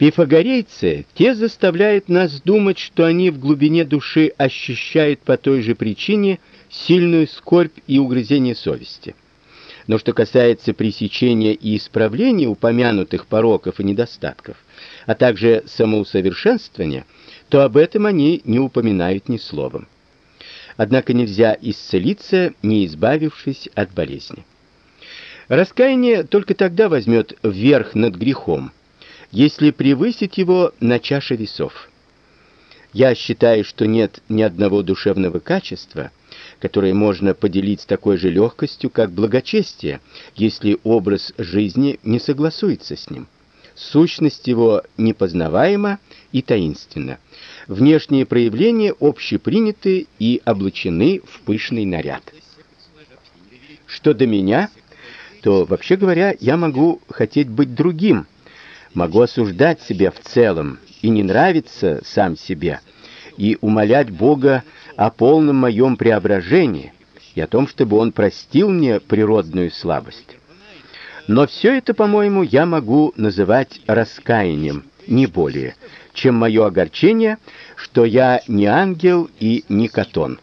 Пифагорейцы те заставляют нас думать, что они в глубине души ощущают по той же причине сильную скорбь и угрызение совести. Но что касается пресечения и исправления упомянутых пороков и недостатков, а также самоусовершенствования, то об этом они не упоминают ни словом. Однако нельзя исцелиться, не избавившись от болезни. Раскаяние только тогда возьмет верх над грехом, если превысить его на чаше весов. Я считаю, что нет ни одного душевного качества, которое можно поделить с такой же легкостью, как благочестие, если образ жизни не согласуется с ним. Сущность его непознаваема и таинственна. Внешние проявления общеприняты и облачены в пышный наряд. Что до меня, то вообще говоря, я могу хотеть быть другим, могу осуждать себя в целом и не нравиться сам себе, и умолять Бога о полном моем преображении и о том, чтобы он простил мне природную слабость. Но все это, по-моему, я могу называть раскаянием, не более, чем мое огорчение, что я не ангел и не катон.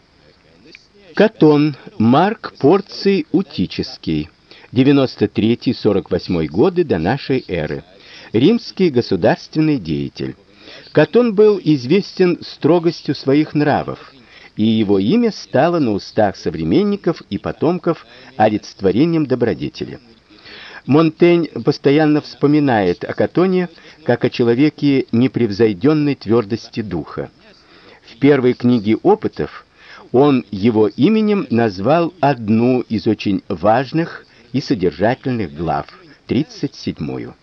Катон Марк Порций Утический 93-48 годы до нашей эры. Римский государственный деятель. Катон был известен строгостью своих нравов, и его имя стало на устах современников и потомков олицетворением добродетели. Монтень постоянно вспоминает о Катоне как о человеке непревзойденной твердости духа. В первой книге опытов он его именем назвал одну из очень важных и содержательных глав, 37-ю.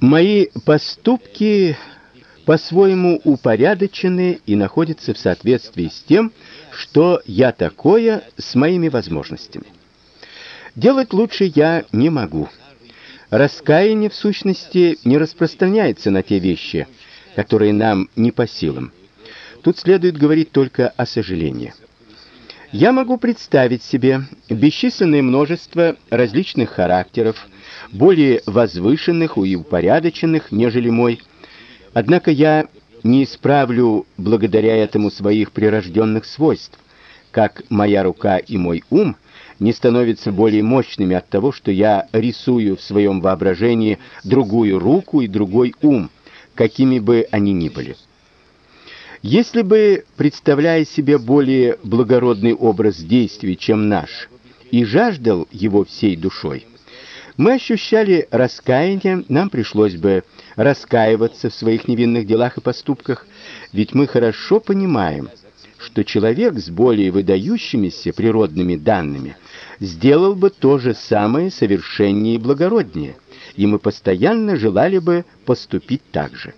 Мои поступки по-своему упорядочены и находятся в соответствии с тем, что я такое с моими возможностями. Делать лучше я не могу. Раскаяние в сущности не распространяется на те вещи, которые нам не по силам. Тут следует говорить только о сожалении. Я могу представить себе бесчисленное множество различных характеров, более возвышенных и упорядоченных, нежели мой. Однако я не исправлю благодаря этому своих прирожденных свойств, как моя рука и мой ум не становятся более мощными от того, что я рисую в своем воображении другую руку и другой ум, какими бы они ни были. Если бы, представляя себе более благородный образ действий, чем наш, и жаждал его всей душой, мы ощущали раскаяние, нам пришлось бы раскаиваться в своих невинных делах и поступках, ведь мы хорошо понимаем, что человек с более выдающимися природными данными сделал бы то же самое совершеннее и благороднее, и мы постоянно желали бы поступить так же.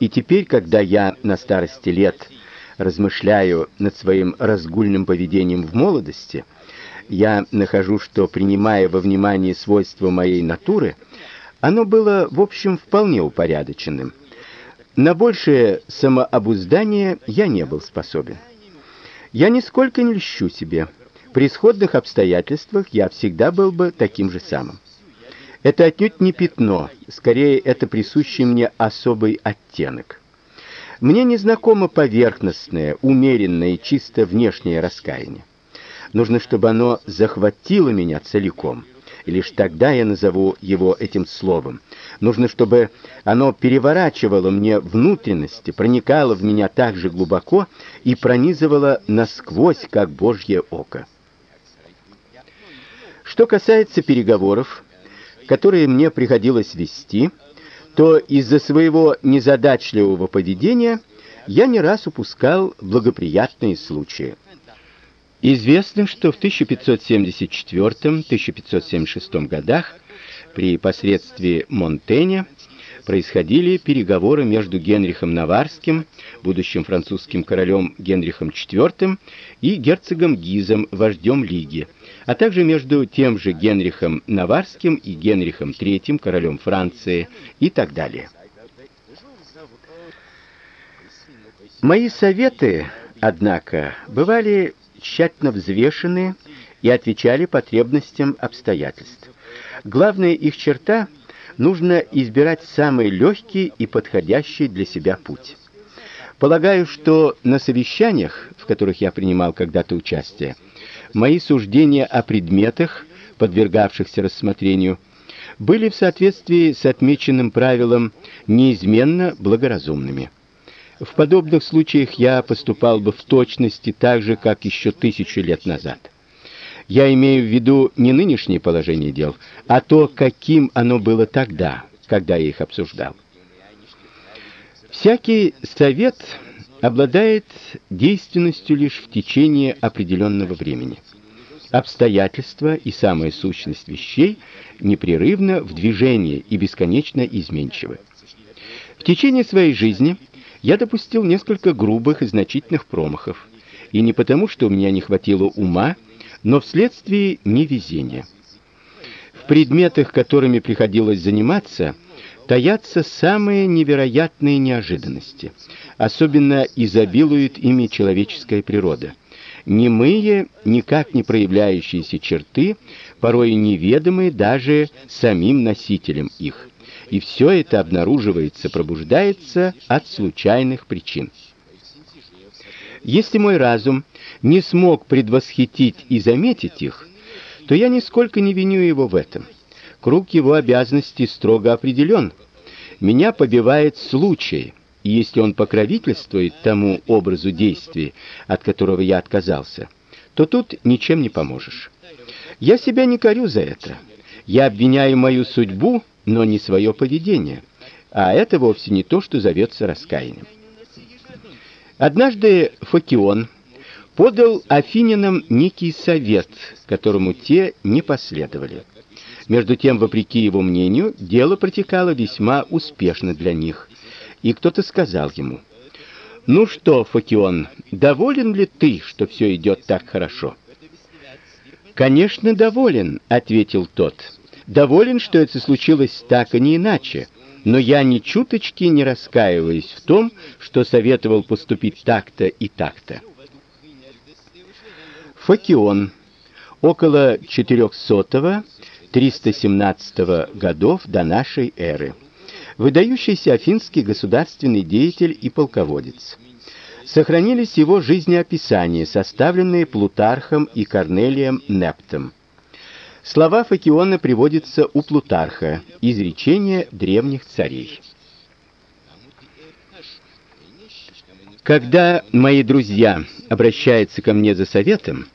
И теперь, когда я на старости лет размышляю над своим разгульным поведением в молодости, я нахожу, что принимая во внимание свойства моей натуры, оно было, в общем, вполне упорядоченным. На большее самообуздание я не был способен. Я нисколько не льщу себе. При сходных обстоятельствах я всегда был бы таким же самым. Это отнюдь не пятно, скорее это присущий мне особый оттенок. Мне не знакомо поверхностное, умеренное и чисто внешнее раскаяние. Нужно, чтобы оно захватило меня целиком. И лишь тогда я назову его этим словом. Нужно, чтобы оно переворачивало мне внутренности, проникало в меня так же глубоко и пронизывало насквозь, как Божье око. Что касается переговоров, которые мне приходилось вести, то из-за своего незадачливого поведения я не раз упускал благоприятные случаи. Известно, что в 1574-1576 годах при посредстве Монтэня происходили переговоры между Генрихом Наварским, будущим французским королем Генрихом IV, и герцогом Гизом, вождем Лиги, а также между тем же Генрихом Наварским и Генрихом III, королем Франции и так далее. Мои советы, однако, бывали тщательно взвешены и отвечали потребностям обстоятельств. Главная их черта нужно избирать самый легкий и подходящий для себя путь. Полагаю, что на совещаниях, в которых я принимал когда-то участие, мои суждения о предметах, подвергавшихся рассмотрению, были в соответствии с отмеченным правилом неизменно благоразумными. В подобных случаях я поступал бы в точности так же, как еще тысячу лет назад. Я имею в виду не нынешнее положение дел, а то, каким оно было тогда, когда я их обсуждал. Всякий совет обладает действенностью лишь в течение определенного времени. Обстоятельства и самая сущность вещей непрерывно в движении и бесконечно изменчивы. В течение своей жизни я допустил несколько грубых и значительных промахов, и не потому, что у меня не хватило ума, но вследствие невезения. В предметах, которыми приходилось заниматься, таятся самые невероятные неожиданности. Особенно изобилует ими человеческая природа. Немые, никак не проявляющиеся черты, порой неведомые даже самим носителям их. И все это обнаруживается, пробуждается от случайных причин. Если мой разум не смог предвосхитить и заметить их, то я нисколько не виню его в этом. Круг его обязанностей строго определен. Меня побивает случай, и если он покровительствует тому образу действий, от которого я отказался, то тут ничем не поможешь. Я себя не корю за это. Я обвиняю мою судьбу, но не свое поведение. А это вовсе не то, что зовется раскаянием. Однажды Фокион подал афинянам некий совет, которому те не последовали. Между тем, вопреки его мнению, дело протекало весьма успешно для них. И кто-то сказал ему: "Ну что, Фокион, доволен ли ты, что все идет так хорошо?" "Конечно, доволен", ответил тот. "Доволен, что это случилось так, а не иначе." но я ни чуточки не раскаиваюсь в том, что советовал поступить так-то и так-то. Факион. Около 400-317 годов до нашей эры. Выдающийся афинский государственный деятель и полководец. Сохранились его жизнеописания, составленные Плутархом и Корнелием Нептом. Слова Факиона приводятся у Плутарха, изречения древних царей. Когда мои друзья обращаются ко мне за советом,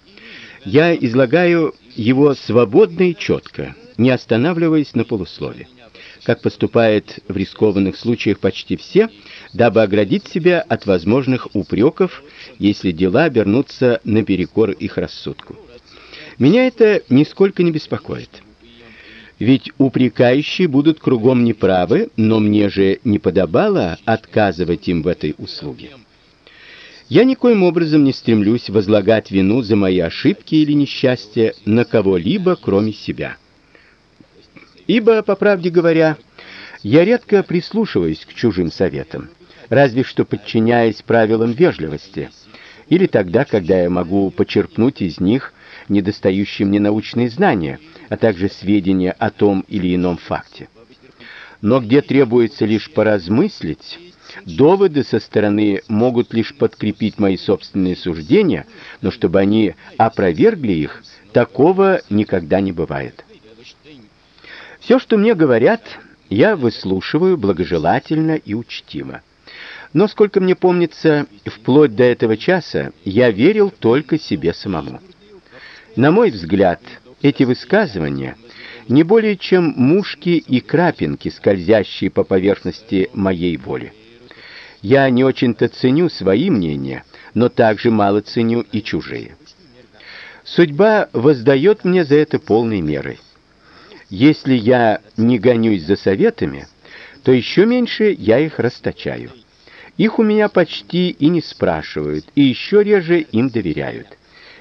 я излагаю его свободно и четко, не останавливаясь на полуслове, как поступает в рискованных случаях почти все, дабы оградить себя от возможных упреков, если дела обернутся наперекор их рассудку. Меня это нисколько не беспокоит. Ведь упрекающие будут кругом неправы, но мне же не подобало отказывать им в этой услуге. Я никоим образом не стремлюсь возлагать вину за мои ошибки или несчастья на кого-либо, кроме себя. Ибо, по правде говоря, я редко прислушиваюсь к чужим советам, разве что подчиняясь правилам вежливости, или тогда, когда я могу почерпнуть из них недостающие мне научные знания, а также сведения о том или ином факте. Но где требуется лишь поразмыслить, доводы со стороны могут лишь подкрепить мои собственные суждения, но чтобы они опровергли их, такого никогда не бывает. Все, что мне говорят, я выслушиваю благожелательно и учтиво. Но сколько мне помнится, вплоть до этого часа я верил только себе самому. На мой взгляд, эти высказывания не более чем мушки и крапинки, скользящие по поверхности моей воли. Я не очень-то ценю свои мнения, но также мало ценю и чужие. Судьба воздает мне за это полной мерой. Если я не гонюсь за советами, то еще меньше я их расточаю. Их у меня почти и не спрашивают, и еще реже им доверяют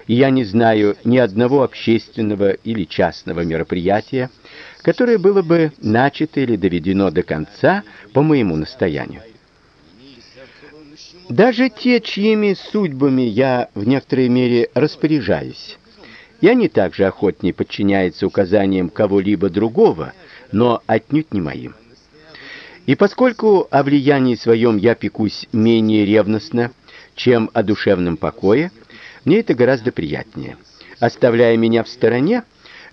я не знаю ни одного общественного или частного мероприятия, которое было бы начато или доведено до конца по моему настоянию. Даже те, чьими судьбами я в некоторой мере распоряжаюсь, и они также охотнее подчиняются указаниям кого-либо другого, но отнюдь не моим. И поскольку о влиянии своем я пекусь менее ревностно, чем о душевном покое, мне это гораздо приятнее. Оставляя меня в стороне,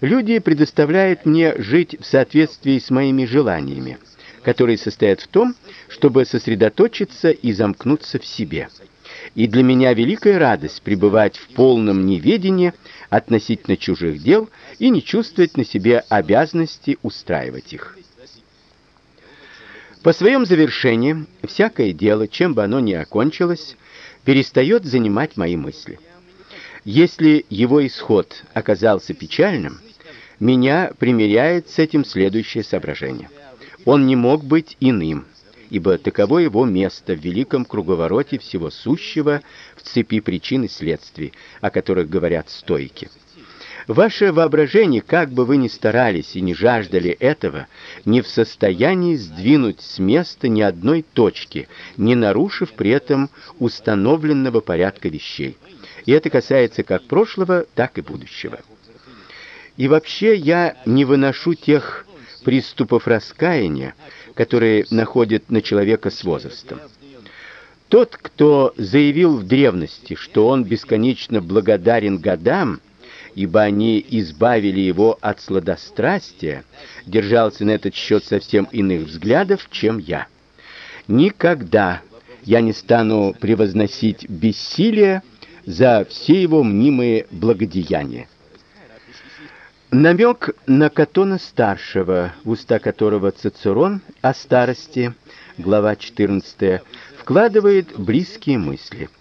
люди предоставляют мне жить в соответствии с моими желаниями, которые состоят в том, чтобы сосредоточиться и замкнуться в себе. И для меня великая радость пребывать в полном неведении относительно чужих дел и не чувствовать на себе обязанности устраивать их. По своем завершении всякое дело, чем бы оно ни окончилось, перестает занимать мои мысли. Если его исход оказался печальным, меня примиряет с этим следующее соображение. Он не мог быть иным, ибо таково его место в великом круговороте всего сущего в цепи причин и следствий, о которых говорят стойки. Ваше воображение, как бы вы ни старались и не жаждали этого, не в состоянии сдвинуть с места ни одной точки, не нарушив при этом установленного порядка вещей. И это касается как прошлого, так и будущего. И вообще я не выношу тех приступов раскаяния, которые находят на человека с возрастом. Тот, кто заявил в древности, что он бесконечно благодарен годам, ибо они избавили его от сладострастия, держался на этот счет совсем иных взглядов, чем я. Никогда я не стану превозносить бессилие за все его мнимые благодеяния. Намек на Катона старшего, уста которого Цицерон о старости, глава 14, вкладывает близкие мысли.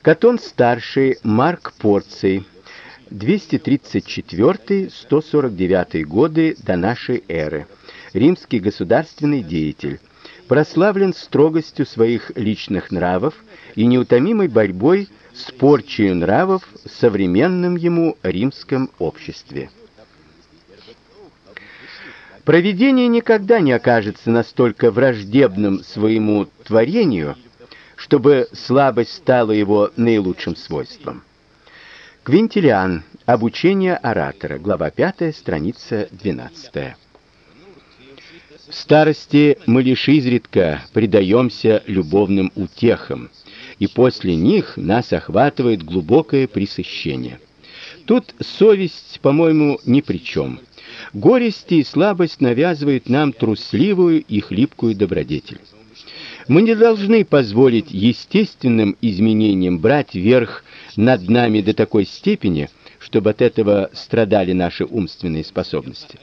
Катон старший, Марк Порций, 234-149 годы до нашей эры. Римский государственный деятель, прославлен строгостью своих личных нравов и неутомимой борьбой с порчей нравов в современном ему римском обществе. Провидение никогда не окажется настолько враждебным своему творению, чтобы слабость стала его наилучшим свойством. Квинтилиан. Обучение оратора. Глава 5, страница 12. В старости мы лишь изредка предаемся любовным утехам, и после них нас охватывает глубокое пресыщение. Тут совесть, по-моему, ни при чем. Горести и слабость навязывают нам трусливую и хлипкую добродетель. Мы не должны позволить естественным изменениям брать верх над нами до такой степени, чтобы от этого страдали наши умственные способности.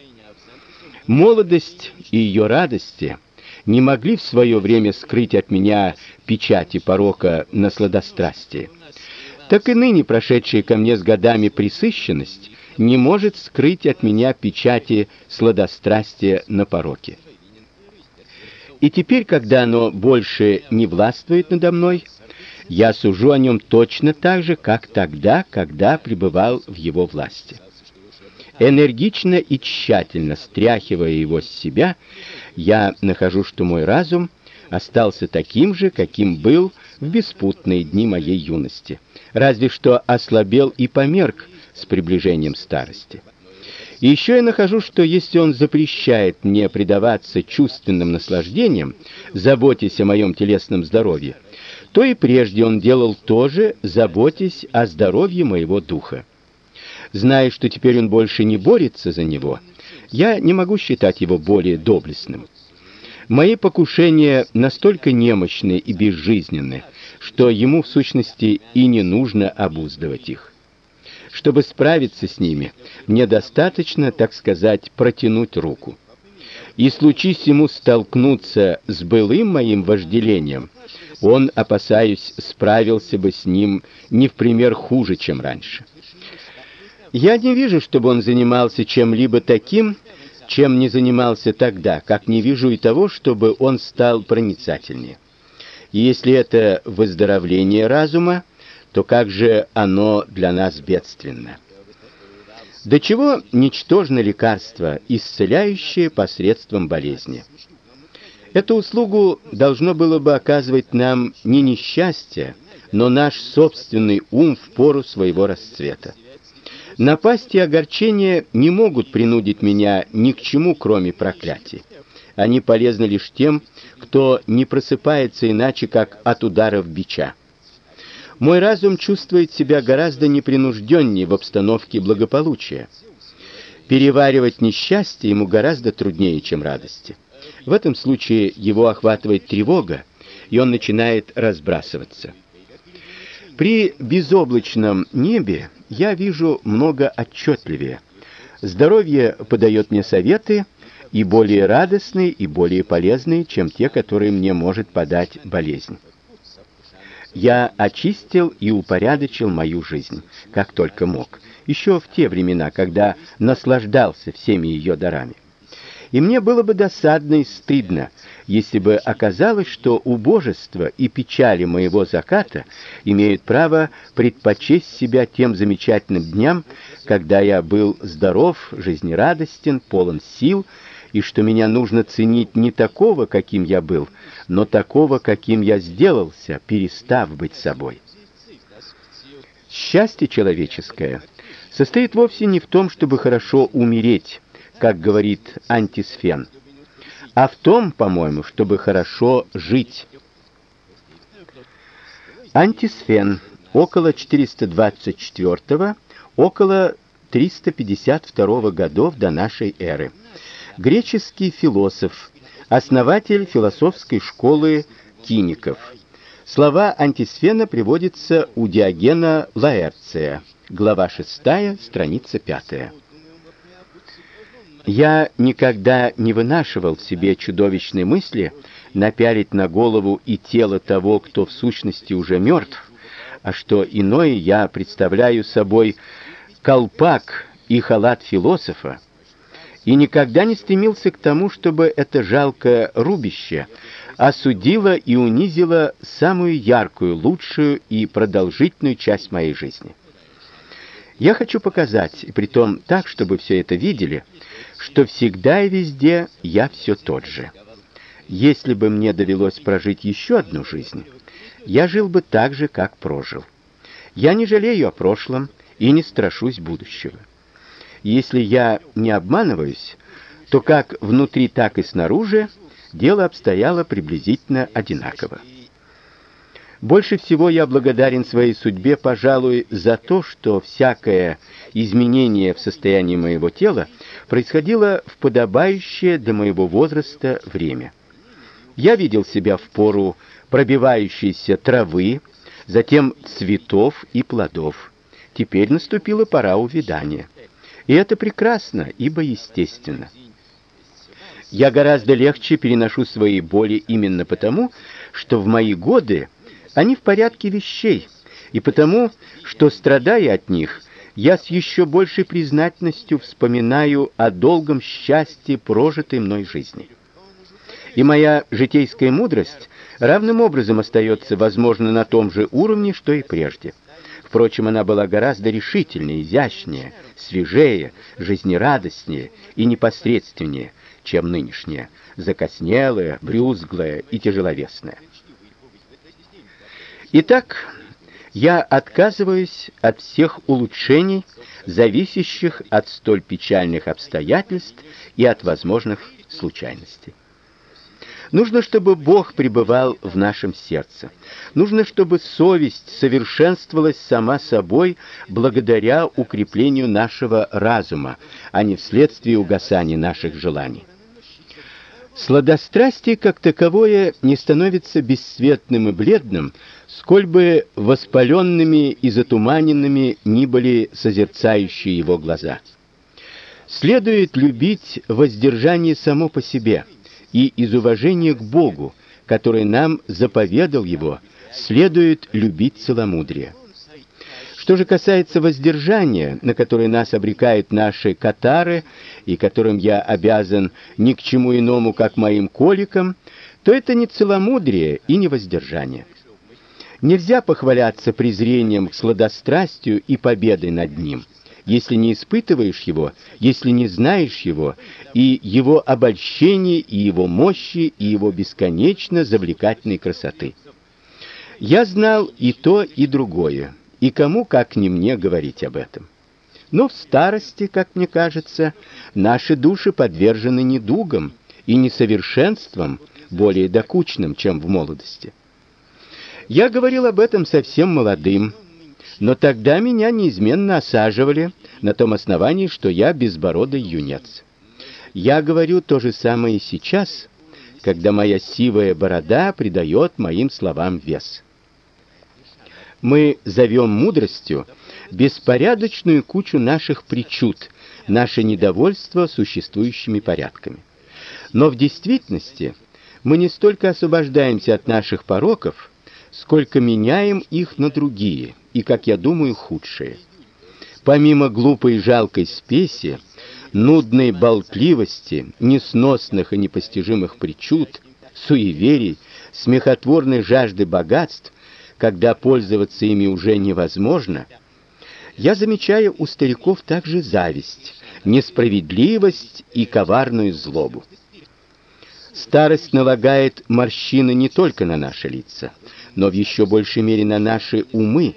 Молодость и ее радости не могли в свое время скрыть от меня печати порока на сладострастие. Так и ныне прошедшая ко мне с годами пресыщенность не может скрыть от меня печати сладострастия на пороке. И теперь, когда оно больше не властвует надо мной, я сужу о нем точно так же, как тогда, когда пребывал в его власти. Энергично и тщательно стряхивая его с себя, я нахожу, что мой разум остался таким же, каким был в беспутные дни моей юности, разве что ослабел и померк с приближением старости. И еще я нахожу, что если он запрещает мне предаваться чувственным наслаждениям, заботясь о моем телесном здоровье, то и прежде он делал то же, заботясь о здоровье моего духа. Зная, что теперь он больше не борется за него, я не могу считать его более доблестным. Мои покушения настолько немощны и безжизненны, что ему в сущности и не нужно обуздывать их. Чтобы справиться с ними, мне достаточно, так сказать, протянуть руку. И случись ему столкнуться с былым моим вожделением, он, опасаюсь, справился бы с ним не в пример хуже, чем раньше. Я не вижу, чтобы он занимался чем-либо таким, чем не занимался тогда, как не вижу и того, чтобы он стал проницательнее. И если это выздоровление разума, то как же оно для нас бедственно? До чего ничтожно лекарство, исцеляющее посредством болезни? Эту услугу должно было бы оказывать нам не несчастье, но наш собственный ум в пору своего расцвета. Напасти и огорчения не могут принудить меня ни к чему, кроме проклятий. Они полезны лишь тем, кто не просыпается иначе, как от ударов бича. Мой разум чувствует себя гораздо непринужденнее в обстановке благополучия. Переваривать несчастье ему гораздо труднее, чем радости. В этом случае его охватывает тревога, и он начинает разбрасываться. При безоблачном небе я вижу много отчетливее. Здоровье подает мне советы, и более радостные, и более полезные, чем те, которые мне может подать болезнь. Я очистил и упорядочил мою жизнь, как только мог, еще в те времена, когда наслаждался всеми ее дарами. И мне было бы досадно и стыдно, если бы оказалось, что убожество и печали моего заката имеют право предпочесть себя тем замечательным дням, когда я был здоров, жизнерадостен, полон сил, и что меня нужно ценить не такого, каким я был, но такого, каким я сделался, перестав быть собой. Счастье человеческое состоит вовсе не в том, чтобы хорошо умереть, как говорит Антисфен, а в том, по-моему, чтобы хорошо жить. Антисфен около 424 около 352 годов до нашей эры. Греческий философ, основатель философской школы киников. Слова Антисфена приводятся у Диогена Лаэрция, глава 6, страница 5. Я никогда не вынашивал в себе чудовищной мысли напялить на голову и тело того, кто в сущности уже мертв, а что иное я представляю собой колпак и халат философа, и никогда не стремился к тому, чтобы это жалкое рубище осудило и унизило самую яркую, лучшую и продолжительную часть моей жизни. Я хочу показать, и притом так, чтобы все это видели, что всегда и везде я все тот же. Если бы мне довелось прожить еще одну жизнь, я жил бы так же, как прожил. Я не жалею о прошлом и не страшусь будущего. Если я не обманываюсь, то как внутри, так и снаружи дело обстояло приблизительно одинаково. Больше всего я благодарен своей судьбе, пожалуй, за то, что всякое изменение в состоянии моего тела происходило в подобающее для моего возраста время. Я видел себя в пору пробивающейся травы, затем цветов и плодов. Теперь наступила пора увядания. И это прекрасно, ибо естественно. Я гораздо легче переношу свои боли именно потому, что в мои годы они в порядке вещей, и потому, что страдая от них, я с еще большей признательностью вспоминаю о долгом счастье прожитой мной жизни. И моя житейская мудрость равным образом остается, возможно, на том же уровне, что и прежде. Впрочем, она была гораздо решительнее, изящнее, свежее, жизнерадостнее и непосредственнее, чем нынешняя, закоснелая, брюзглая и тяжеловесная. Итак, я отказываюсь от всех улучшений, зависящих от столь печальных обстоятельств и от возможных случайностей. Нужно, чтобы Бог пребывал в нашем сердце. Нужно, чтобы совесть совершенствовалась сама собой благодаря укреплению нашего разума, а не вследствие угасания наших желаний. Сладострастие как таковое не становится бесцветным и бледным, сколь бы воспаленными и затуманенными ни были созерцающие его глаза. Следует любить воздержание само по себе – и из уважения к Богу, который нам заповедал его, следует любить целомудрие. Что же касается воздержания, на которое нас обрекают наши катары, и которым я обязан ни к чему иному, как моим коликам, то это не целомудрие и не воздержание. Нельзя похваляться презрением к сладострастию и победой над ним если не испытываешь его, если не знаешь его, и его обольщения, и его мощи, и его бесконечно завлекательной красоты. Я знал и то, и другое, и кому, как не мне, говорить об этом. Но в старости, как мне кажется, наши души подвержены недугам и несовершенствам, более докучным, чем в молодости. Я говорил об этом совсем молодым, но тогда меня неизменно осаживали на том основании, что я безбородый юнец. Я говорю то же самое и сейчас, когда моя сивая борода придает моим словам вес. Мы зовем мудростью беспорядочную кучу наших причуд, наше недовольство существующими порядками. Но в действительности мы не столько освобождаемся от наших пороков, сколько меняем их на другие, и, как я думаю, худшие. Помимо глупой и жалкой спеси, нудной болтливости, несносных и непостижимых причуд, суеверий, смехотворной жажды богатств, когда пользоваться ими уже невозможно, я замечаю у стариков также зависть, несправедливость и коварную злобу. Старость налагает морщины не только на наши лица, но в еще большей мере на наши умы,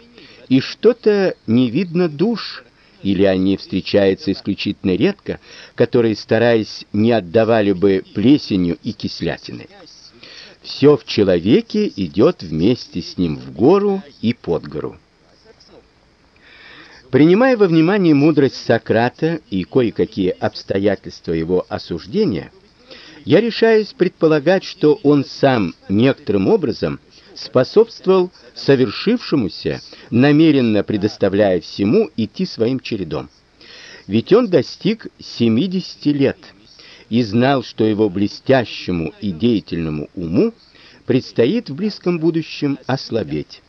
и что-то не видно душ, или они встречаются исключительно редко, которые, стараясь, не отдавали бы плесенью и кислятиной. Все в человеке идет вместе с ним в гору и под гору. Принимая во внимание мудрость Сократа и кое-какие обстоятельства его осуждения, я решаюсь предполагать, что он сам некоторым образом способствовал совершившемуся, намеренно предоставляя всему идти своим чередом. Ведь он достиг 70 лет и знал, что его блестящему и деятельному уму предстоит в близком будущем ослабеть,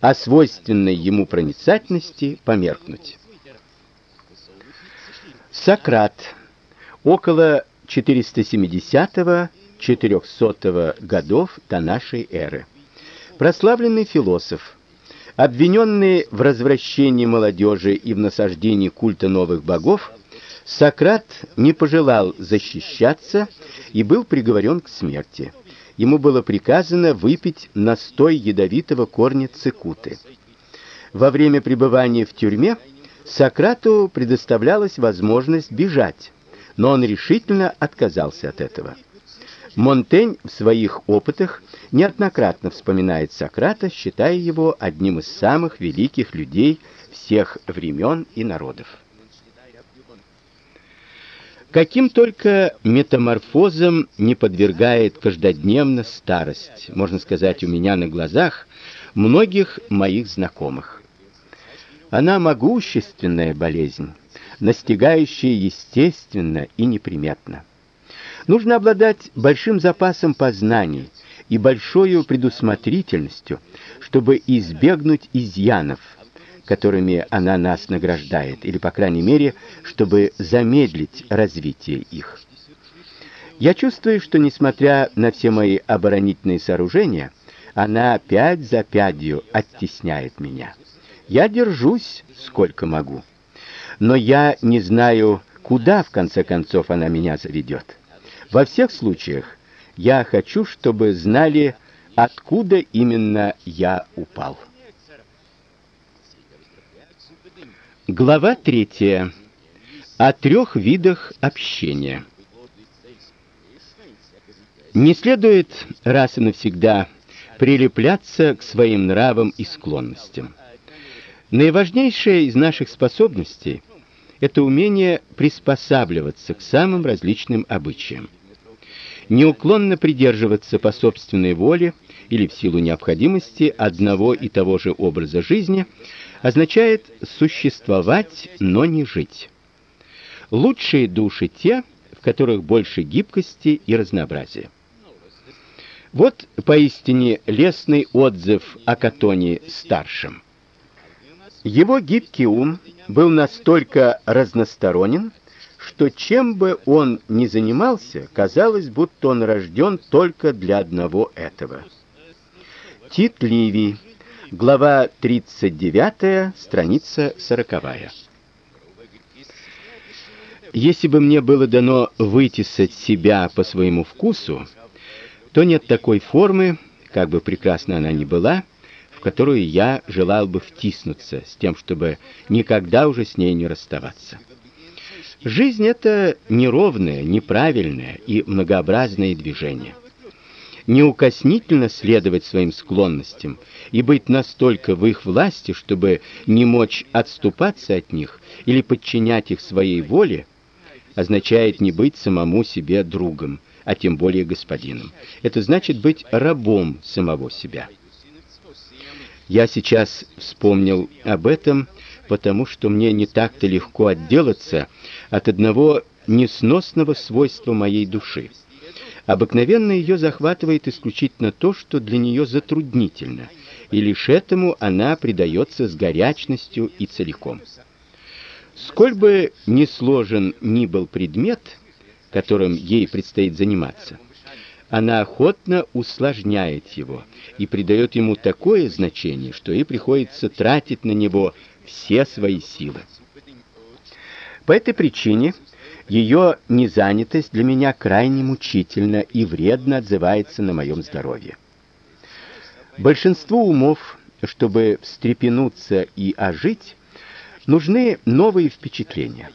а свойственной ему проницательности померкнуть. Сократ около 470-400 годов до нашей эры. Прославленный философ, обвиненный в развращении молодежи и в насаждении культа новых богов, Сократ не пожелал защищаться и был приговорен к смерти. Ему было приказано выпить настой ядовитого корня цикуты. Во время пребывания в тюрьме Сократу предоставлялась возможность бежать, но он решительно отказался от этого. Монтень в своих опытах неоднократно вспоминает Сократа, считая его одним из самых великих людей всех времен и народов. Каким только метаморфозам не подвергает каждодневно старость, можно сказать, у меня на глазах многих моих знакомых. Она могущественная болезнь, настигающая естественно и неприметно. Нужно обладать большим запасом познаний и большой предусмотрительностью, чтобы избегнуть изъянов, которыми она нас награждает, или, по крайней мере, чтобы замедлить развитие их. Я чувствую, что, несмотря на все мои оборонительные сооружения, она пять за пятью оттесняет меня. Я держусь, сколько могу. Но я не знаю, куда, в конце концов, она меня заведет. Во всех случаях я хочу, чтобы знали, откуда именно я упал. Глава третья. О трех видах общения. Не следует раз и навсегда прилепляться к своим нравам и склонностям. Наиважнейшая из наших способностей это умение приспосабливаться к самым различным обычаям неуклонно придерживаться по собственной воле или в силу необходимости одного и того же образа жизни означает существовать, но не жить. Лучшие души те, в которых больше гибкости и разнообразия. Вот поистине лестный отзыв о Катоне старшем. Его гибкий ум был настолько разносторонен, что чем бы он ни занимался, казалось, будто он рожден только для одного этого. Тит Ливий, глава 39, страница 40. Если бы мне было дано вытесать себя по своему вкусу, то нет такой формы, как бы прекрасна она ни была, которую я желал бы втиснуться, с тем, чтобы никогда уже с ней не расставаться. Жизнь это неровное, неправильное и многообразное движение. Неукоснительно следовать своим склонностям и быть настолько в их власти, чтобы не мочь отступаться от них или подчинять их своей воле, означает не быть самому себе другом, а тем более господином. Это значит быть рабом самого себя. Я сейчас вспомнил об этом, потому что мне не так-то легко отделаться от одного несносного свойства моей души. Обыкновенно ее захватывает исключительно то, что для нее затруднительно, и лишь этому она предается с горячностью и целиком. Сколь бы ни сложен ни был предмет, которым ей предстоит заниматься, она охотно усложняет его и придает ему такое значение, что ей приходится тратить на него все свои силы. По этой причине ее незанятость для меня крайне мучительна и вредно отзывается на моем здоровье. Большинству умов, чтобы встрепенуться и ожить, нужны новые впечатления.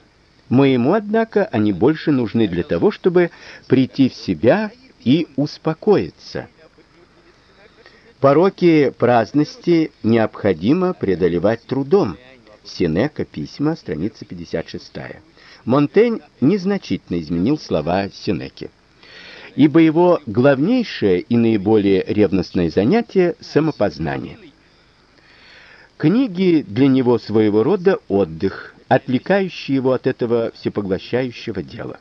Моему, однако, они больше нужны для того, чтобы прийти в себя и успокоиться. Пороки праздности необходимо преодолевать трудом. Сенека, письма, страница 56. Монтень незначительно изменил слова Сенеки. Ибо его главнейшее и наиболее ревностное занятие самопознание. Книги для него своего рода отдых, отвлекающий его от этого всепоглощающего дела.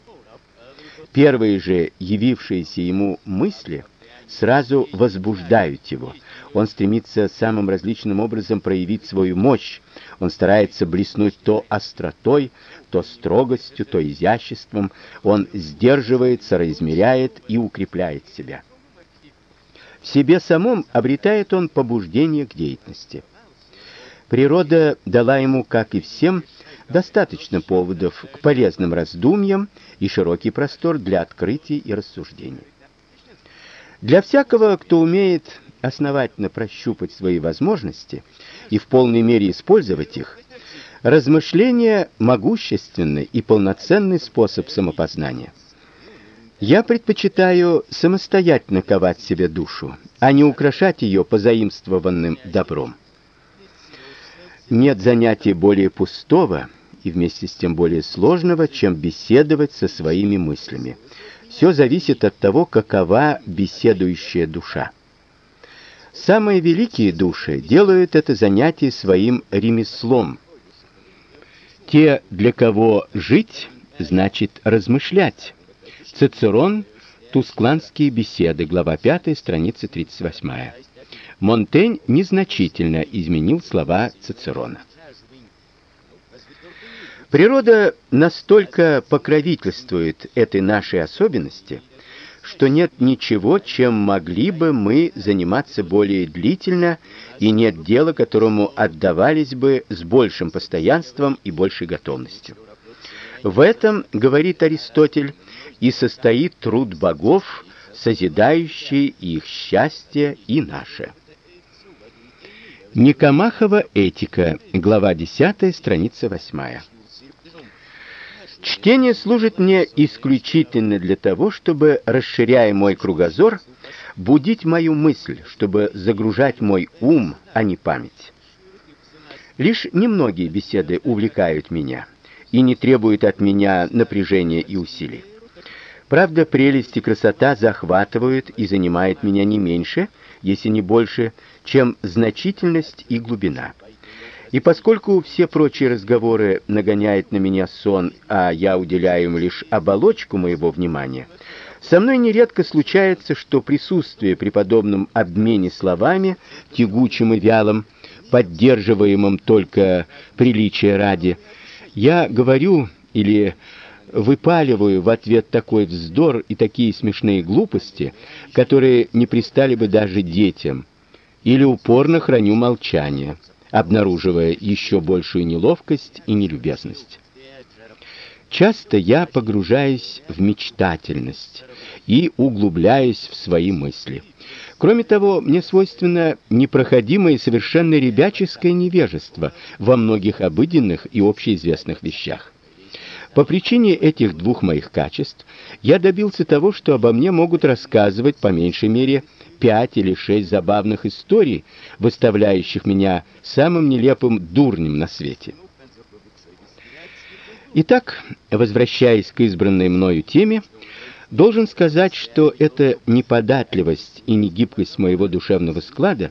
Первые же явившиеся ему мысли сразу возбуждают его. Он стремится самым различным образом проявить свою мощь. Он старается блеснуть то остротой, то строгостью, то изяществом. Он сдерживается, размеряет и укрепляет себя. В себе самом обретает он побуждение к деятельности. Природа дала ему, как и всем, достаточно поводов к полезным раздумьям и широкий простор для открытий и рассуждений. Для всякого, кто умеет основательно прощупать свои возможности и в полной мере использовать их, размышление могущественный и полноценный способ самопознания. Я предпочитаю самостоятельно ковать себе душу, а не украшать ее позаимствованным добром. Нет занятия более пустого и вместе с тем более сложного, чем беседовать со своими мыслями. Все зависит от того, какова беседующая душа. Самые великие души делают это занятие своим ремеслом. Те, для кого жить значит размышлять. Цицерон Тускланские беседы, глава 5, страница 38. Монтень незначительно изменил слова Цицерона. Природа настолько покровительствует этой нашей особенности, что нет ничего, чем могли бы мы заниматься более длительно, и нет дела, которому отдавались бы с большим постоянством и большей готовностью. В этом, говорит Аристотель, и состоит труд богов, созидающий их счастье и наше. Никомахова этика, глава 10, страница 8. Чтение служит мне исключительно для того, чтобы, расширяя мой кругозор, будить мою мысль, чтобы загружать мой ум, а не память. Лишь немногие беседы увлекают меня и не требуют от меня напряжения и усилий. Правда, прелесть и красота захватывают и занимают меня не меньше, если не больше, чем значительность и глубина. И поскольку все прочие разговоры нагоняют на меня сон, а я уделяю им лишь оболочку моего внимания, со мной нередко случается, что присутствие при подобном обмене словами, тягучим и вялым, поддерживаемым только приличия ради, я говорю или выпаливаю в ответ такой вздор и такие смешные глупости, которые не пристали бы даже детям, или упорно храню молчание, обнаруживая еще большую неловкость и нелюбезность. Часто я погружаюсь в мечтательность и углубляюсь в свои мысли. Кроме того, мне свойственно непроходимое и совершенно ребяческое невежество во многих обыденных и общеизвестных вещах. По причине этих двух моих качеств я добился того, что обо мне могут рассказывать по меньшей мере пять или шесть забавных историй, выставляющих меня самым нелепым дурнем на свете. Итак, возвращаясь к избранной мною теме, должен сказать, что эта неподатливость и негибкость моего душевного склада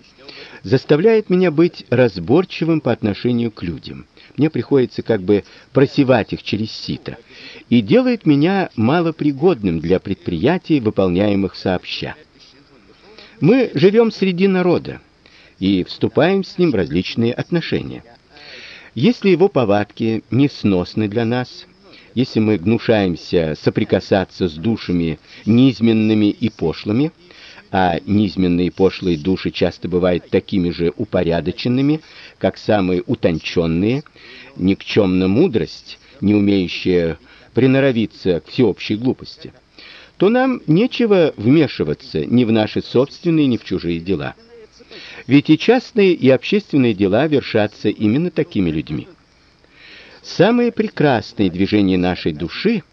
заставляет меня быть разборчивым по отношению к людям. Мне приходится как бы просевать их через сито, и делает меня малопригодным для предприятий, выполняемых сообща. Мы живем среди народа и вступаем с ним в различные отношения. Если его повадки несносны для нас, если мы гнушаемся соприкасаться с душами низменными и пошлыми, а низменные и пошлые души часто бывают такими же упорядоченными, как самые утонченные, никчемна мудрость, не умеющая приноровиться к всеобщей глупости, то нам нечего вмешиваться ни в наши собственные, ни в чужие дела. Ведь и частные, и общественные дела вершатся именно такими людьми. Самые прекрасные движения нашей души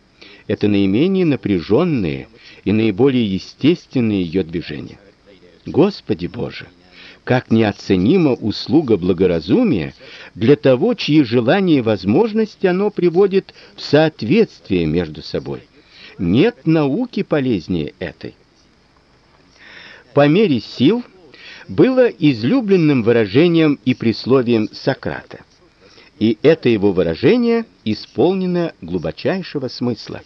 это наименее напряженные и наиболее естественные ее движения. Господи Боже, как неоценима услуга благоразумия для того, чьи желания и возможности оно приводит в соответствие между собой. Нет науки полезнее этой. По мере сил было излюбленным выражением и присловием Сократа. И это его выражение исполнено глубочайшего смысла.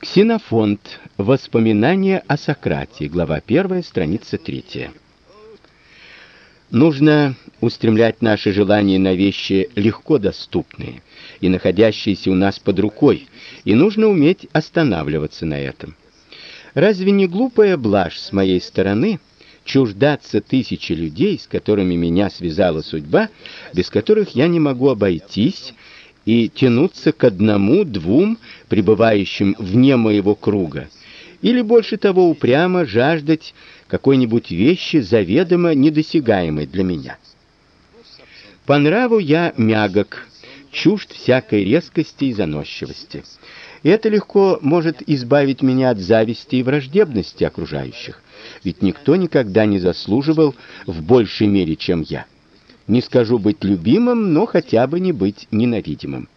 Ксенофонт. Воспоминания о Сократе. Глава 1, страница 3. Нужно устремлять наши желания на вещи легко доступные и находящиеся у нас под рукой, и нужно уметь останавливаться на этом. Разве не глупая блажь с моей стороны чуждаться тысячи людей, с которыми меня связала судьба, без которых я не могу обойтись, и тянуться к одному, двум, пребывающим вне моего круга, или больше того упрямо жаждать какой-нибудь вещи заведомо недосягаемой для меня. По нраву я мягок, чужд всякой резкости и заносчивости. Это легко может избавить меня от зависти и враждебности окружающих, ведь никто никогда не заслуживал в большей мере, чем я. Не скажу быть любимым, но хотя бы не быть ненавидимым.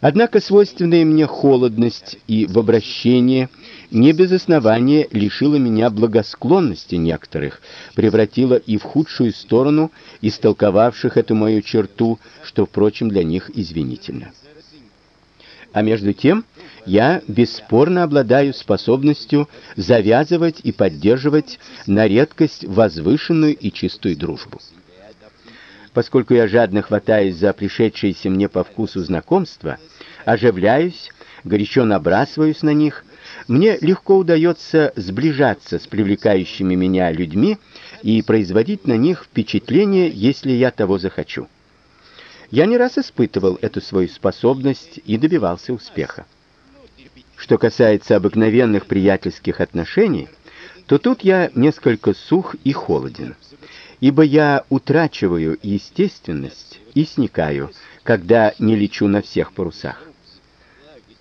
Однако свойственная мне холодность и в обращении не без основания лишила меня благосклонности некоторых, превратила и в худшую сторону истолковавших эту мою черту, что, впрочем, для них извинительно. А между тем, я бесспорно обладаю способностью завязывать и поддерживать на редкость возвышенную и чистую дружбу. Поскольку я жадно хватаюсь за пришедшиеся мне по вкусу знакомства, оживляюсь, горячо набрасываюсь на них, мне легко удается сближаться с привлекающими меня людьми и производить на них впечатление, если я того захочу. Я не раз испытывал эту свою способность и добивался успеха. Что касается обыкновенных приятельских отношений, то тут я несколько сух и холоден ибо я утрачиваю естественность и сникаю, когда не лечу на всех парусах.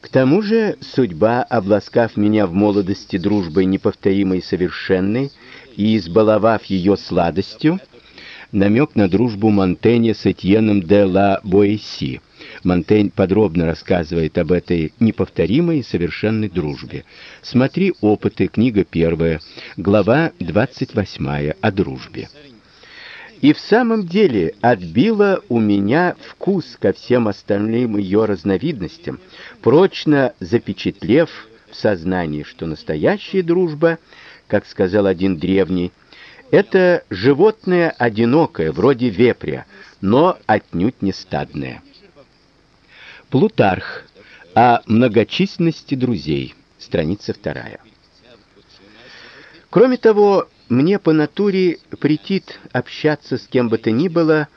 К тому же судьба, обласкав меня в молодости дружбой неповторимой и совершенной и избаловав ее сладостью, намек на дружбу Монтэня с Этьеном де ла Боэсси. Монтень подробно рассказывает об этой неповторимой и совершенной дружбе. Смотри «Опыты», книга первая, глава 28 о дружбе и в самом деле отбила у меня вкус ко всем остальным ее разновидностям, прочно запечатлев в сознании, что настоящая дружба, как сказал один древний, это животное одинокое, вроде вепря, но отнюдь не стадное. Плутарх о многочисленности друзей, страница вторая. Кроме того, мне по натуре претит общаться с кем бы то ни было,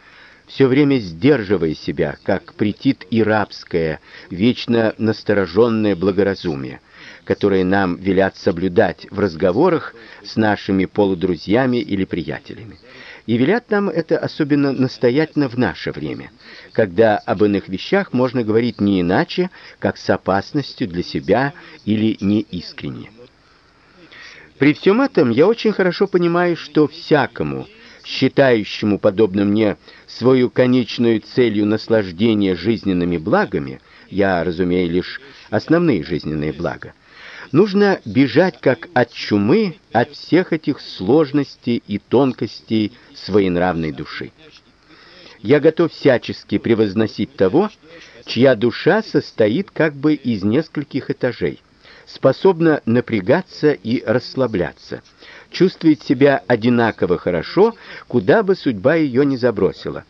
все время сдерживая себя, как претит и рабское, вечно настороженное благоразумие, которые нам велят соблюдать в разговорах с нашими полудрузьями или приятелями. И велят нам это особенно настоятельно в наше время, когда об иных вещах можно говорить не иначе, как с опасностью для себя или неискренне. При всем этом я очень хорошо понимаю, что всякому, считающему подобно мне свою конечную целью наслаждение жизненными благами, я разумею лишь основные жизненные блага, нужно бежать как от чумы от всех этих сложностей и тонкостей своенравной души. Я готов всячески превозносить того, чья душа состоит как бы из нескольких этажей, способна напрягаться и расслабляться, чувствует себя одинаково хорошо, куда бы судьба ее ни забросила.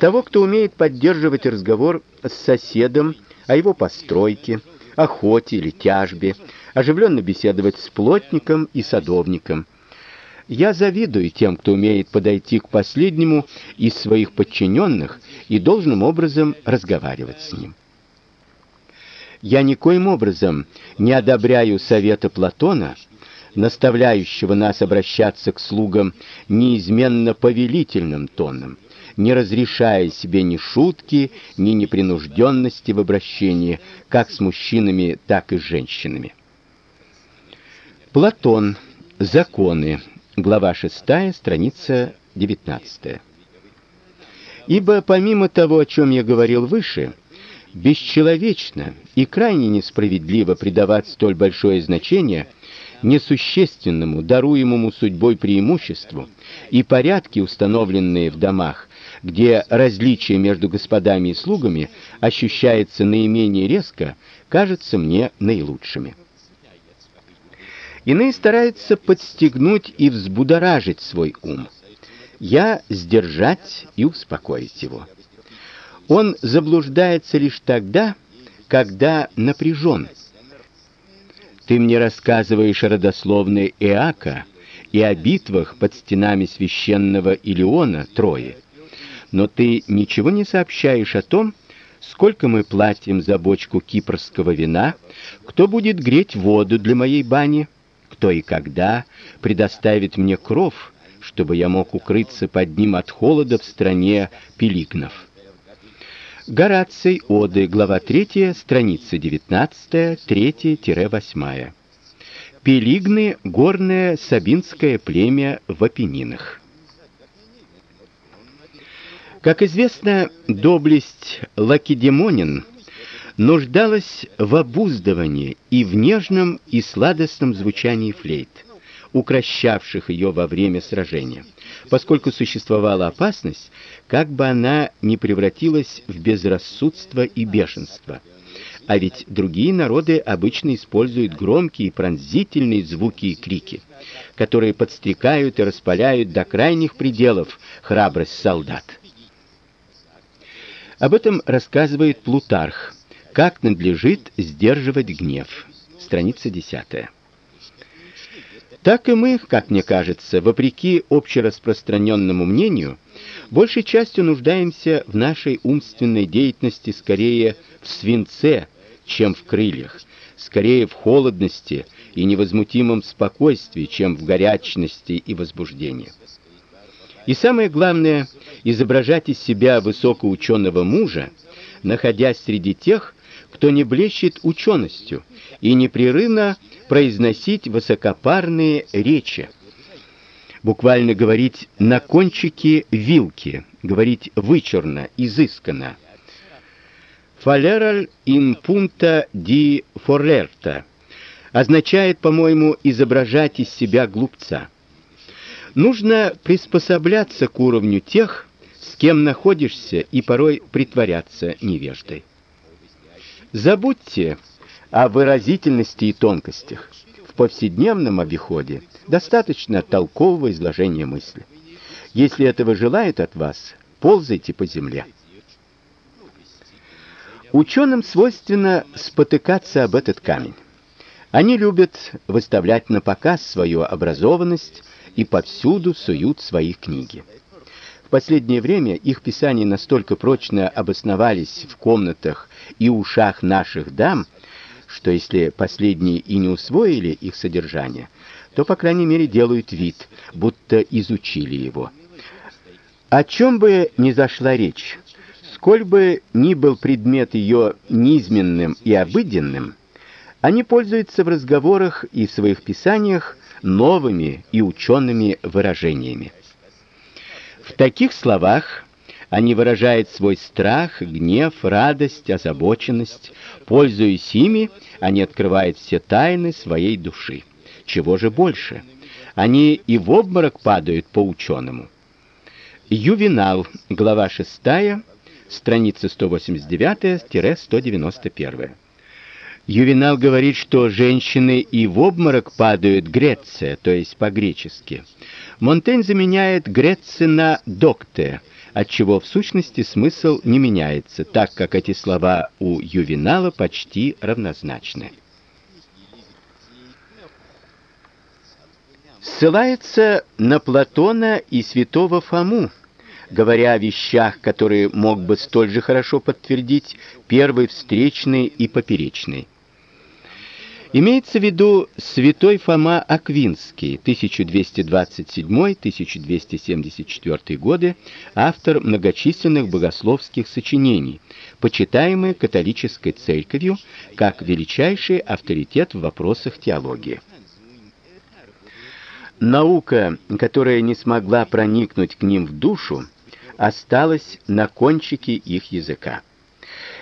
Того, кто умеет поддерживать разговор с соседом о его постройке, охоте или тяжбе, оживленно беседовать с плотником и садовником. Я завидую тем, кто умеет подойти к последнему из своих подчиненных и должным образом разговаривать с ним. Я никоим образом не одобряю совета Платона, наставляющего нас обращаться к слугам неизменно повелительным тоном, не разрешая себе ни шутки, ни непринужденности в обращении, как с мужчинами, так и с женщинами. Платон. Законы. Глава 6, страница 19. Ибо помимо того, о чем я говорил выше, бесчеловечно и крайне несправедливо придавать столь большое значение несущественному, даруемому судьбой преимуществу и порядки, установленные в домах, где различие между господами и слугами ощущается наименее резко, кажется мне наилучшими. Иные стараются подстегнуть и взбудоражить свой ум. Я сдержать и успокоить его. Он заблуждается лишь тогда, когда напряжен. Ты мне рассказываешь о родословной Иака и о битвах под стенами священного Илиона Трои. Но ты ничего не сообщаешь о том, сколько мы платим за бочку кипрского вина, кто будет греть воду для моей бани, кто и когда предоставит мне кров, чтобы я мог укрыться под ним от холода в стране пилигнов. Гораций, Оды, глава 3, страница 19, 3-8. Пилигны горное сабинское племя в Апеннинах. Как известно, доблесть Лакедемонин нуждалась в обуздывании и в нежном и сладостном звучании флейт, укращавших ее во время сражения, поскольку существовала опасность, как бы она не превратилась в безрассудство и бешенство. А ведь другие народы обычно используют громкие пронзительные звуки и крики, которые подстрекают и распаляют до крайних пределов храбрость солдат. Об этом рассказывает Плутарх как надлежит сдерживать гнев. Страница 10. Так и мы, как мне кажется, вопреки общераспространенному мнению, большей частью нуждаемся в нашей умственной деятельности скорее в свинце, чем в крыльях, скорее в холодности и невозмутимом спокойствии, чем в горячности и возбуждении. И самое главное изображать из себя высокоученого мужа, находясь среди тех, кто не блещет ученостью и непрерывно произносить высокопарные речи. Буквально говорить на кончике вилки, говорить вычурно, изысканно. Фалераль in punta di forlerta означает, по-моему, изображать из себя глупца. Нужно приспосабляться к уровню тех, с кем находишься, и порой притворяться невеждой. Забудьте о выразительности и тонкостях. В повседневном обиходе достаточно толкового изложения мысли. Если этого желают от вас, ползайте по земле. Ученым свойственно спотыкаться об этот камень. Они любят выставлять на показ свою образованность и повсюду суют свои книги. В последнее время их писания настолько прочно обосновались в комнатах и ушах наших дам, что если последние и не усвоили их содержание, то, по крайней мере, делают вид, будто изучили его. О чем бы ни зашла речь, сколь бы ни был предмет ее низменным и обыденным, они пользуются в разговорах и в своих писаниях новыми и учеными выражениями. В таких словах они выражают свой страх, гнев, радость, озабоченность. Пользуясь ими, они открывают все тайны своей души. Чего же больше? Они и в обморок падают по ученому. Ювенал, глава 6, страница 189-191. Ювенал говорит, что женщины и в обморок падают Греция, то есть по-гречески. Монтень заменяет Греция на докте, отчего в сущности смысл не меняется, так как эти слова у Ювенала почти равнозначны. Ссылается на Платона и святого Фому, говоря о вещах, которые мог бы столь же хорошо подтвердить первый встречный и поперечный. Имеется в виду святой Фома Аквинский, 1227-1274 годы, автор многочисленных богословских сочинений, почитаемый католической церковью как величайший авторитет в вопросах теологии. Наука, которая не смогла проникнуть к ним в душу, осталась на кончике их языка.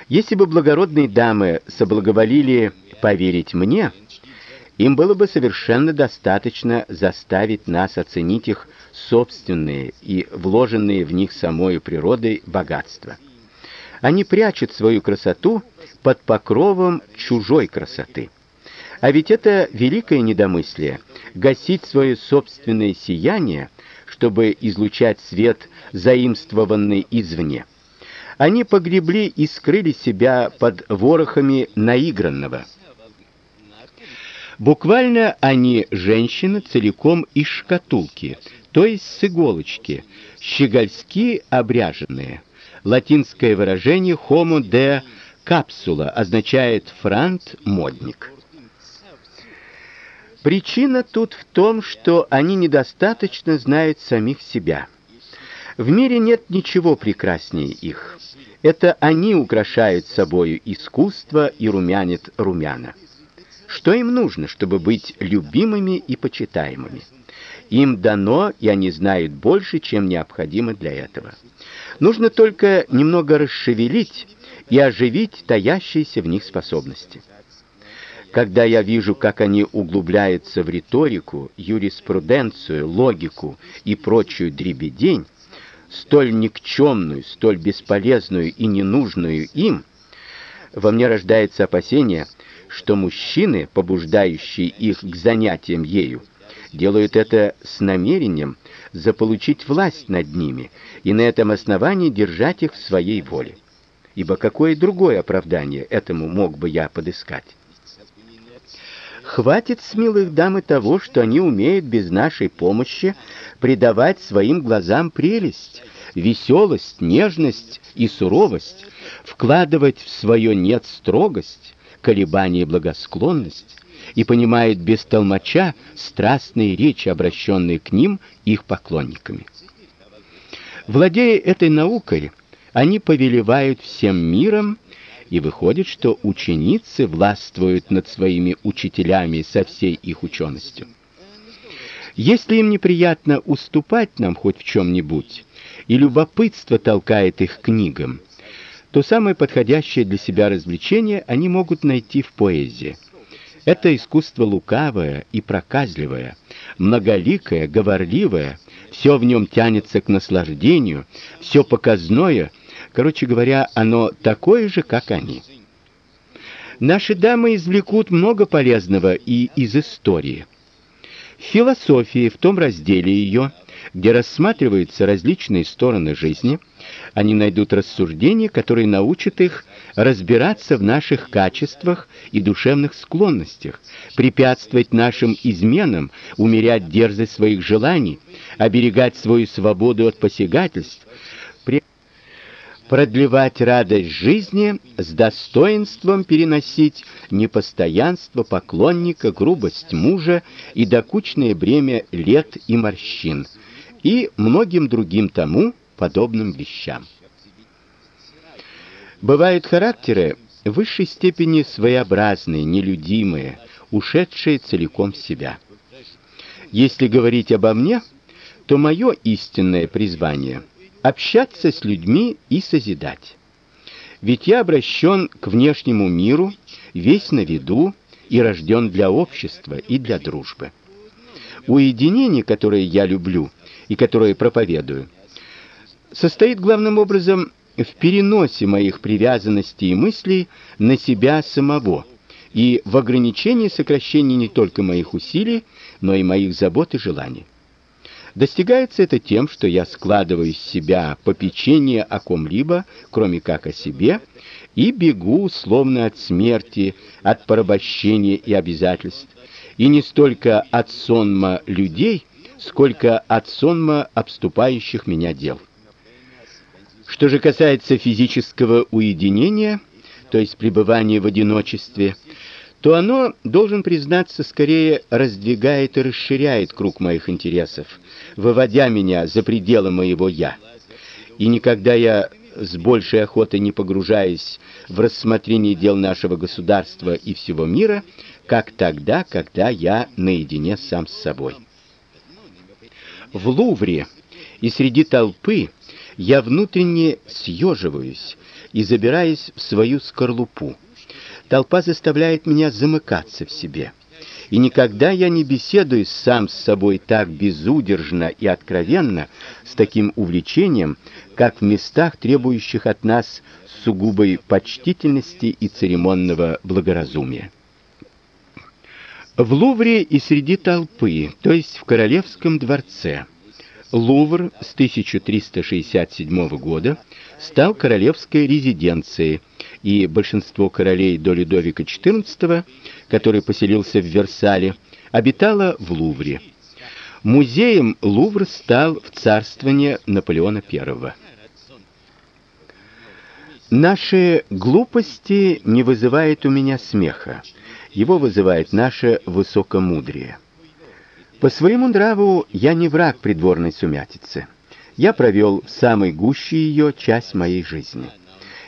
Если бы благородные дамы соблаговолили поверить мне, им было бы совершенно достаточно заставить нас оценить их собственные и вложенные в них самой природой богатства. Они прячут свою красоту под покровом чужой красоты. А ведь это великое недомыслие гасить свое собственное сияние, чтобы излучать свет, заимствованный извне. Они погребли и скрыли себя под ворохами наигранного. Буквально они женщины целиком из шкатулки, то есть с иголочки, щегольски обряженные. Латинское выражение homo de capsula означает франт модник. Причина тут в том, что они недостаточно знают самих себя. В мире нет ничего прекраснее их. Это они украшают собою искусство и румянят румяна. Что им нужно, чтобы быть любимыми и почитаемыми? Им дано, и они знают больше, чем необходимо для этого. Нужно только немного расшевелить и оживить таящиеся в них способности. Когда я вижу, как они углубляются в риторику, юриспруденцию, логику и прочую дребедень, столь никчемную, столь бесполезную и ненужную им, во мне рождается опасение, что мужчины, побуждающие их к занятиям ею, делают это с намерением заполучить власть над ними и на этом основании держать их в своей воле. Ибо какое другое оправдание этому мог бы я подыскать? Хватит с милых дам и того, что они умеют без нашей помощи придавать своим глазам прелесть, веселость, нежность и суровость, вкладывать в свое нет строгость, колебание и благосклонность, и понимают без толмача страстные речи, обращенные к ним их поклонниками. Владея этой наукой, они повелевают всем миром и выходит, что ученицы властвуют над своими учителями со всей их ученостью. Если им неприятно уступать нам хоть в чем нибудь и любопытство толкает их к книгам, то самое подходящее для себя развлечение они могут найти в поэзии. Это искусство лукавое и проказливое, многоликое, говорливое, все в нем тянется к наслаждению, все показное — Короче говоря, оно такое же, как они. Наши дамы извлекут много полезного и из истории. В философии, в том разделе ее, где рассматриваются различные стороны жизни, они найдут рассуждения, которые научат их разбираться в наших качествах и душевных склонностях, препятствовать нашим изменам, умерять дерзость своих желаний, оберегать свою свободу от посягательств, продлевать радость жизни, с достоинством переносить непостоянство поклонника, грубость мужа и докучное бремя лет и морщин, и многим другим тому подобным вещам. Бывают характеры в высшей степени своеобразные, нелюдимые, ушедшие целиком в себя. Если говорить обо мне, то мое истинное призвание общаться с людьми и созидать. Ведь я обращен к внешнему миру, весь на виду и рожден для общества и для дружбы. Уединение, которое я люблю и которое проповедую, состоит главным образом в переносе моих привязанностей и мыслей на себя самого и в ограничении сокращения не только моих усилий, но и моих забот и желаний. Достигается это тем, что я складываю из себя попечение о ком-либо, кроме как о себе, и бегу словно от смерти, от порабощения и обязательств, и не столько от сонма людей, сколько от сонма обступающих меня дел. Что же касается физического уединения, то есть пребывания в одиночестве, то оно, должен признаться, скорее раздвигает и расширяет круг моих интересов, выводя меня за пределы моего я. И никогда я с большей охотой не погружаюсь в рассмотрение дел нашего государства и всего мира, как тогда, когда я наедине сам с собой. В Лувре и среди толпы я внутренне съеживаюсь и забираюсь в свою скорлупу. Толпа заставляет меня замыкаться в себе. И никогда я не беседую сам с собой так безудержно и откровенно, с таким увлечением, как в местах, требующих от нас сугубой почтительности и церемонного благоразумия. В Лувре и среди толпы, то есть в королевском дворце, Лувр с 1367 года стал королевской резиденцией, и большинство королей до Людовика XIV, который поселился в Версале, обитало в Лувре. Музеем Лувр стал в царствование Наполеона I. Наши глупости не вызывают у меня смеха. Его вызывает наше высокомудрие. По своему нраву я не враг придворной сумятицы. Я провел в самой гуще ее часть моей жизни.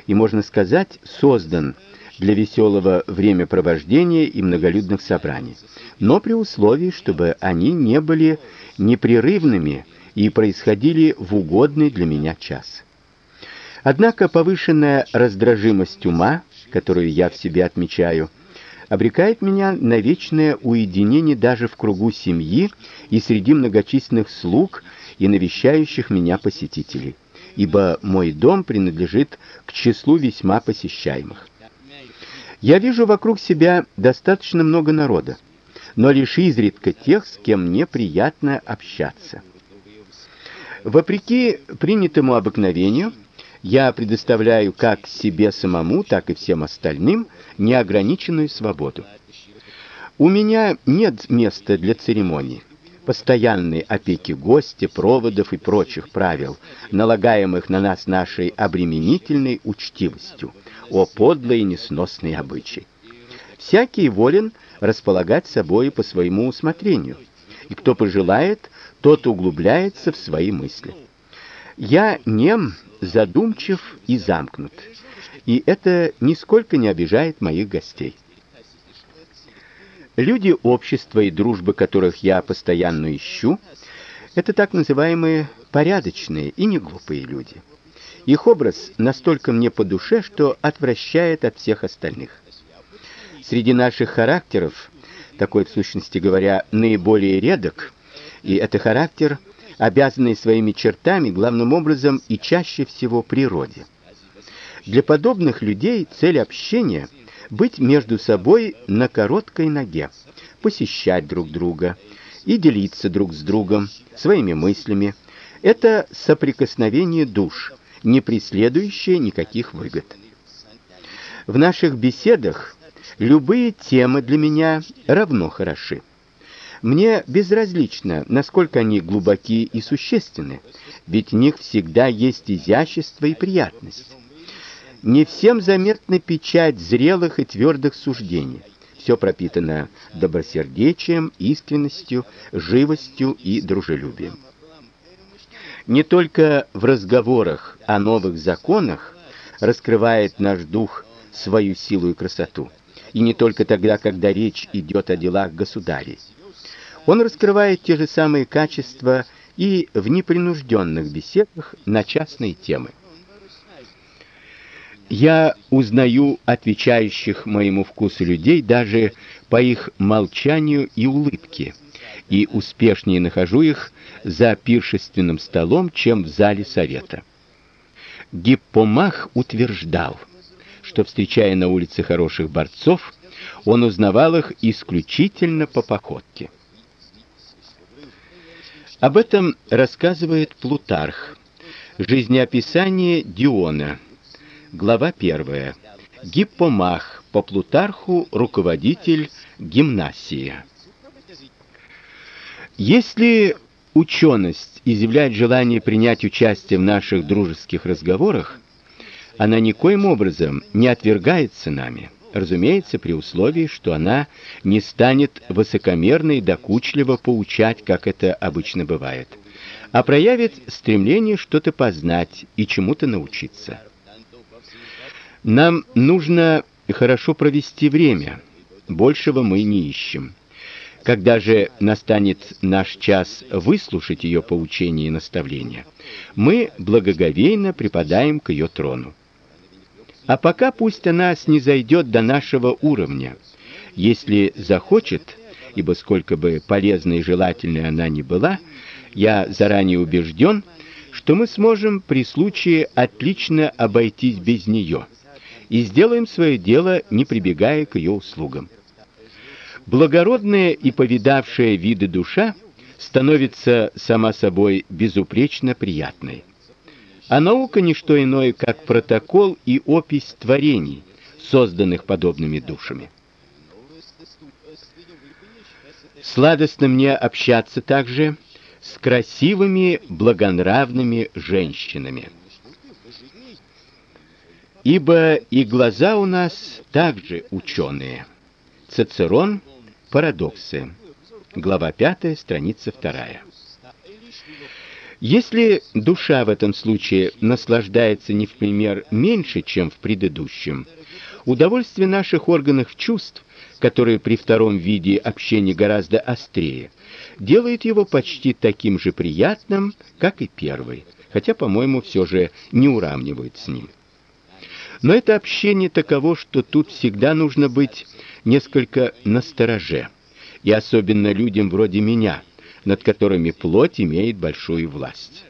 И можно сказать, создан для веселого времяпровождения и многолюдных собраний, но при условии, чтобы они не были непрерывными и происходили в угодный для меня час. Однако повышенная раздражимость ума, которую я в себе отмечаю, обрекает меня на вечное уединение даже в кругу семьи и среди многочисленных слуг и навещающих меня посетителей, ибо мой дом принадлежит к числу весьма посещаемых. Я вижу вокруг себя достаточно много народа, но лишь изредка тех, с кем мне приятно общаться. Вопреки принятому обыкновению, я предоставляю как себе самому, так и всем остальным неограниченную свободу. У меня нет места для церемоний, постоянной опеки гостя, проводов и прочих правил, налагаемых на нас нашей обременительной учтивостью, о подлые несносные обычаи. Всякий волен располагать собой по своему усмотрению, и кто пожелает, тот углубляется в свои мысли. Я нем, задумчив и замкнут, и это нисколько не обижает моих гостей. Люди общества и дружбы, которых я постоянно ищу, это так называемые порядочные и неглупые люди. Их образ настолько мне по душе, что отвращает от всех остальных. Среди наших характеров такой в сущности говоря наиболее редок, и это характер обязанные своими чертами главным образом и чаще всего природе. Для подобных людей цель общения быть между собой на короткой ноге, посещать друг друга и делиться друг с другом своими мыслями. Это соприкосновение душ, не преследующее никаких выгод. В наших беседах любые темы для меня равно хороши. Мне безразлично, насколько они глубоки и существенны, ведь в них всегда есть изящество и приятность. Не всем заметна печать зрелых и твердых суждений. Все пропитано добросердечием, искренностью, живостью и дружелюбием. Не только в разговорах о новых законах раскрывает наш дух свою силу и красоту, и не только тогда, когда речь идет о делах государей. Он раскрывает те же самые качества и в непринужденных беседах на частные темы. Я узнаю отвечающих моему вкусу людей даже по их молчанию и улыбке, и успешнее нахожу их за пиршественным столом, чем в зале совета. Гиппомах утверждал, что встречая на улице хороших борцов, он узнавал их исключительно по походке. Об этом рассказывает Плутарх. Жизнеописание Диона. Глава 1. Гиппомах по Плутарху руководитель гимнасии. Если ученость изъявляет желание принять участие в наших дружеских разговорах, она никоим образом не отвергается нами разумеется, при условии, что она не станет высокомерно и докучливо поучать, как это обычно бывает, а проявит стремление что-то познать и чему-то научиться. Нам нужно хорошо провести время. Большего мы не ищем. Когда же настанет наш час выслушать ее поучения и наставления, мы благоговейно припадаем к ее трону. А пока пусть она снизойдет до нашего уровня. Если захочет, ибо сколько бы полезной и желательной она ни была, я заранее убежден, что мы сможем при случае отлично обойтись без нее и сделаем свое дело, не прибегая к ее услугам. Благородная и повидавшая виды душа становится сама собой безупречно приятной. А наука не что иное, как протокол и опись творений, созданных подобными душами. Сладостно мне общаться также с красивыми, благонравными женщинами. Ибо и глаза у нас также ученые. Цицерон Парадоксы. Глава 5, страница 2. Если душа в этом случае наслаждается не в пример меньше, чем в предыдущем, удовольствие наших органов чувств, которые при втором виде общения гораздо острее, делает его почти таким же приятным, как и первый, хотя, по-моему, все же не уравнивает с ним. Но это общение таково, что тут всегда нужно быть несколько настороже, и особенно людям вроде меня – над которыми плоть имеет большую власть.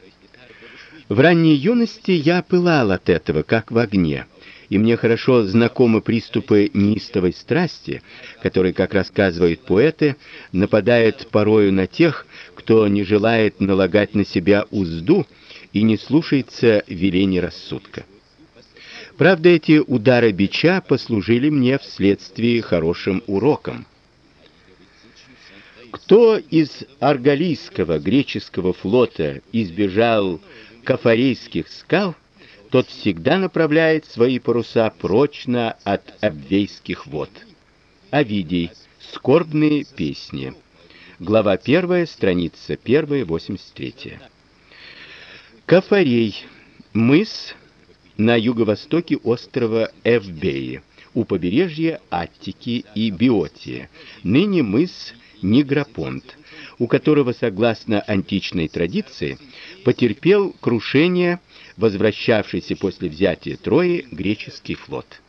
В ранней юности я пылал от этого, как в огне, и мне хорошо знакомы приступы неистовой страсти, которые, как рассказывают поэты, нападают порою на тех, кто не желает налагать на себя узду и не слушается велений рассудка. Правда, эти удары бича послужили мне вследствие хорошим уроком. Кто из аргалийского греческого флота избежал кафарейских скал, тот всегда направляет свои паруса прочно от обвейских вод. Овидий. Скорбные песни. Глава 1, страница 1, 83. Кафарей. Мыс на юго-востоке острова Эвбеи, у побережья Аттики и Биотия. Ныне мыс Нигропонт, у которого, согласно античной традиции, потерпел крушение возвращавшийся после взятия Трои греческий флот.